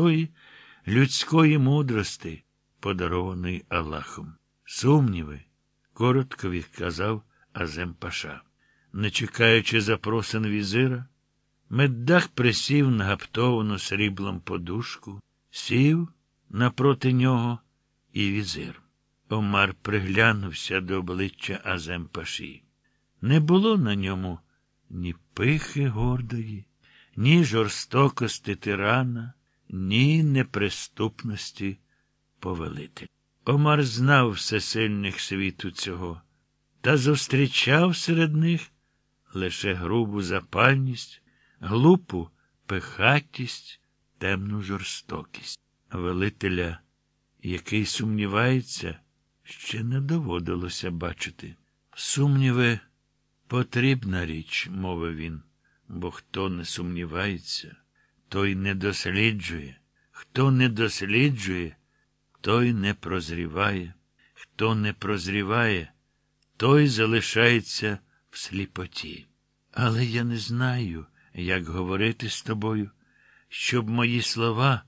тої людської мудрости, подарованої Аллахом. Сумніви, коротко відказав Азем Паша. Не чекаючи запросин візира, Меддах присів на гаптовану сріблом подушку, сів напроти нього і візир. Омар приглянувся до обличчя Азем Паші. Не було на ньому ні пихи гордої, ні жорстокості тирана, ні неприступності повелителя. Омар знав всесильних світу цього, та зустрічав серед них лише грубу запальність, глупу пихатість, темну жорстокість. Велителя, який сумнівається, ще не доводилося бачити. Сумніви потрібна річ, мовив він, бо хто не сумнівається, той не досліджує. Хто не досліджує, той не прозріває. Хто не прозріває, той залишається в сліпоті. Але я не знаю, як говорити з тобою, щоб мої слова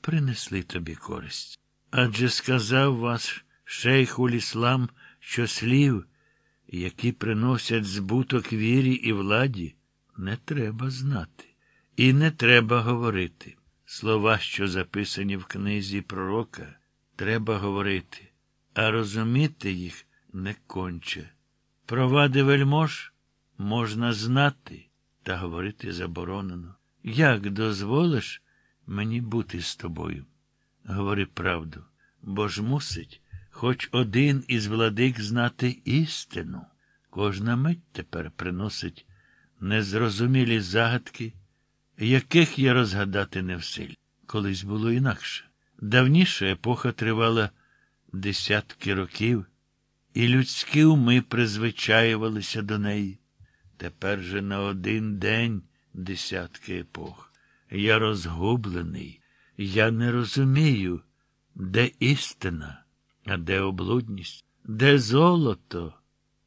принесли тобі користь. Адже сказав вас шейхуль іслам, що слів, які приносять збуток вірі і владі, не треба знати. І не треба говорити. Слова, що записані в книзі пророка, треба говорити, а розуміти їх не конче. Провади вельмож можна знати, та говорити заборонено. Як дозволиш мені бути з тобою? Говори правду, бо ж мусить хоч один із владик знати істину. Кожна мить тепер приносить незрозумілі загадки, яких я розгадати не в силі. Колись було інакше. Давніша епоха тривала десятки років, і людські уми призвичаювалися до неї. Тепер же на один день десятки епох. Я розгублений, я не розумію, де істина, а де облудність, де золото,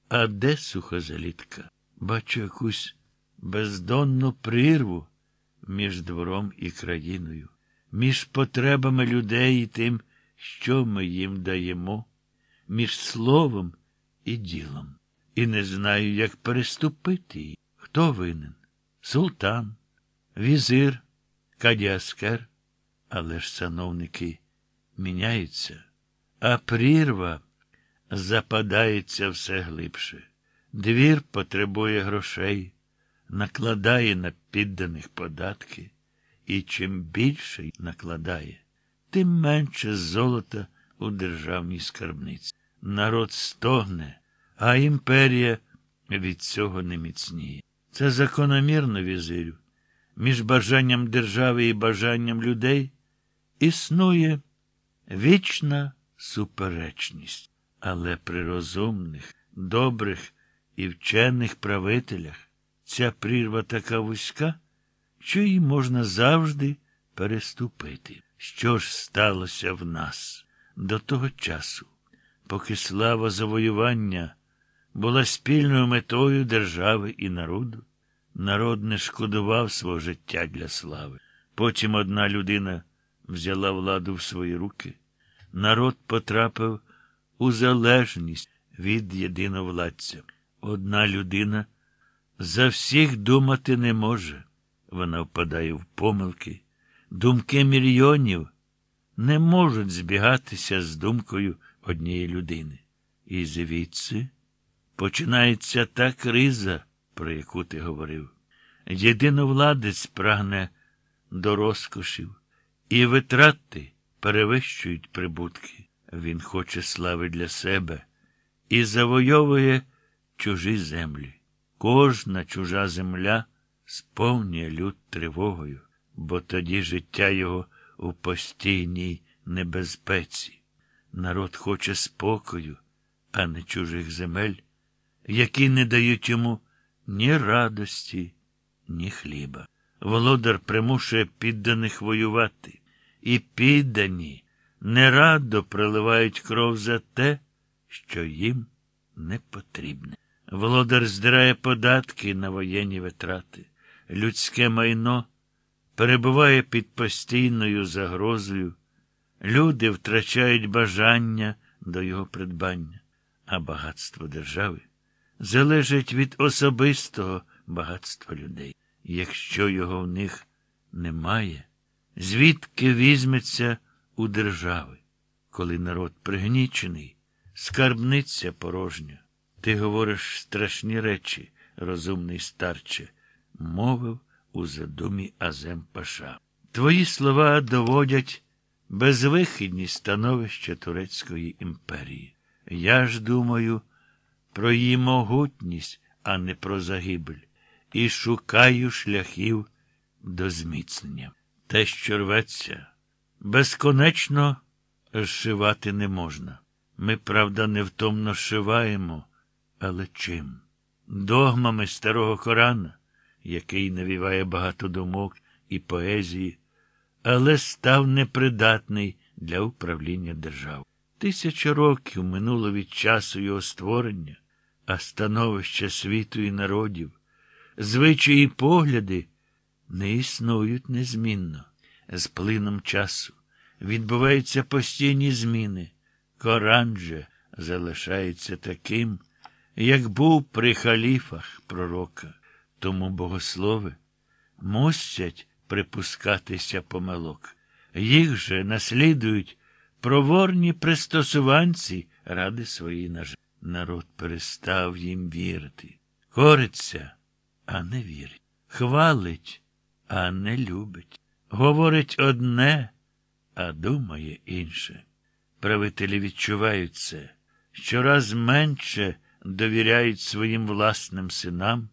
а де сухозалітка. Бачу якусь бездонну прірву між двором і країною, між потребами людей і тим, що ми їм даємо, між словом і ділом. І не знаю, як переступити її. Хто винен? Султан, візир, кадіаскер. Але ж сановники міняються, а прірва западається все глибше. Двір потребує грошей, накладає на підданих податки, і чим більше накладає, тим менше золота у державній скарбниці. Народ стогне, а імперія від цього не міцніє. Це закономірно, візирю. Між бажанням держави і бажанням людей існує вічна суперечність, але при розумних, добрих і вчених правителях ця прірва така вузька, що її можна завжди переступити. Що ж сталося в нас до того часу, поки слава завоювання була спільною метою держави і народу? Народ не шкодував свого життя для слави. Потім одна людина взяла владу в свої руки. Народ потрапив у залежність від єдиновладця. Одна людина за всіх думати не може. Вона впадає в помилки. Думки мільйонів не можуть збігатися з думкою однієї людини. І звідси починається та криза, про яку ти говорив. Єдиновладець прагне до розкошів, і витрати перевищують прибутки. Він хоче слави для себе і завойовує чужі землі. Кожна чужа земля сповнює люд тривогою, бо тоді життя його у постійній небезпеці. Народ хоче спокою, а не чужих земель, які не дають йому ні радості, ні хліба. Володар примушує підданих воювати, і піддані нерадо приливають кров за те, що їм не потрібне. Володар здирає податки на воєнні витрати, людське майно перебуває під постійною загрозою, люди втрачають бажання до його придбання, а багатство держави залежить від особистого багатства людей. Якщо його в них немає, звідки візьметься у держави, коли народ пригнічений, скарбниця порожня. Ти говориш страшні речі, розумний старче, мовив у задумі Азем Паша. Твої слова доводять безвихідність становища Турецької імперії. Я ж думаю про її могутність, а не про загибель, і шукаю шляхів до зміцнення. Те, що рветься, безконечно зшивати не можна. Ми, правда, невтомно шиваємо, але чим? Догмами старого Корана, який навіває багато думок і поезії, але став непридатний для управління держав. Тисяча років минуло від часу його створення, а становище світу і народів, звичаї і погляди не існують незмінно. З плином часу відбуваються постійні зміни. Коран же залишається таким, як був при халіфах пророка. Тому богослови мусять припускатися помилок. Їх же наслідують проворні пристосуванці ради своєї нажи. Народ перестав їм вірити. Кориться, а не вірить. Хвалить, а не любить. Говорить одне, а думає інше. Правителі відчувають це, щораз менше довіряють своїм власним синам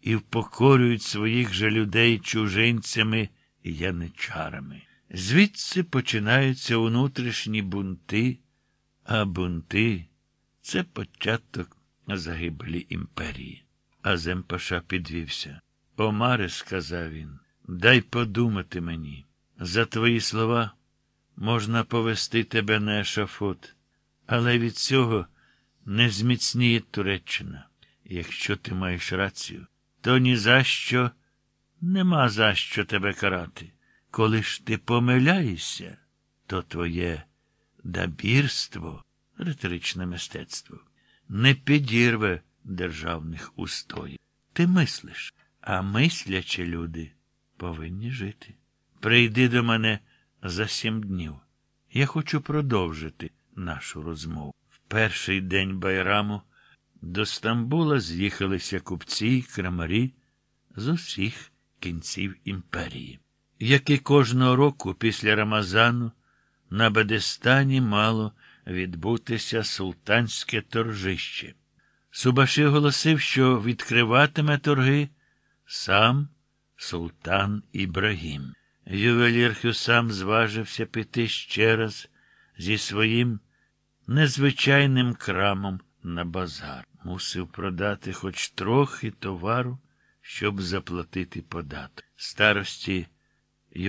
і впокорюють своїх же людей чужинцями і яничарами. Звідси починаються внутрішні бунти, а бунти це початок загибелі імперії. А Земпаша підвівся. Омаре, сказав він, дай подумати мені. За твої слова можна повести тебе на ешафот, але від цього не зміцніє Туреччина. Якщо ти маєш рацію, то ні за що нема за що тебе карати. Коли ж ти помиляєшся, то твоє дабірство, риторичне мистецтво, не підірве державних устоїв. Ти мислиш, а мислячі люди повинні жити. Прийди до мене за сім днів. Я хочу продовжити нашу розмову. Перший день байраму до Стамбула з'їхалися купці й крамарі з усіх кінців імперії. Як і кожного року після Рамазану на Бедестані мало відбутися султанське торжище. Субаши оголосив, що відкриватиме торги сам султан Ібрагім. Ювелір Хюсам зважився піти ще раз зі своїм незвичайним крамом на базар. Мусив продати хоч трохи товару, щоб заплатити податок. Старості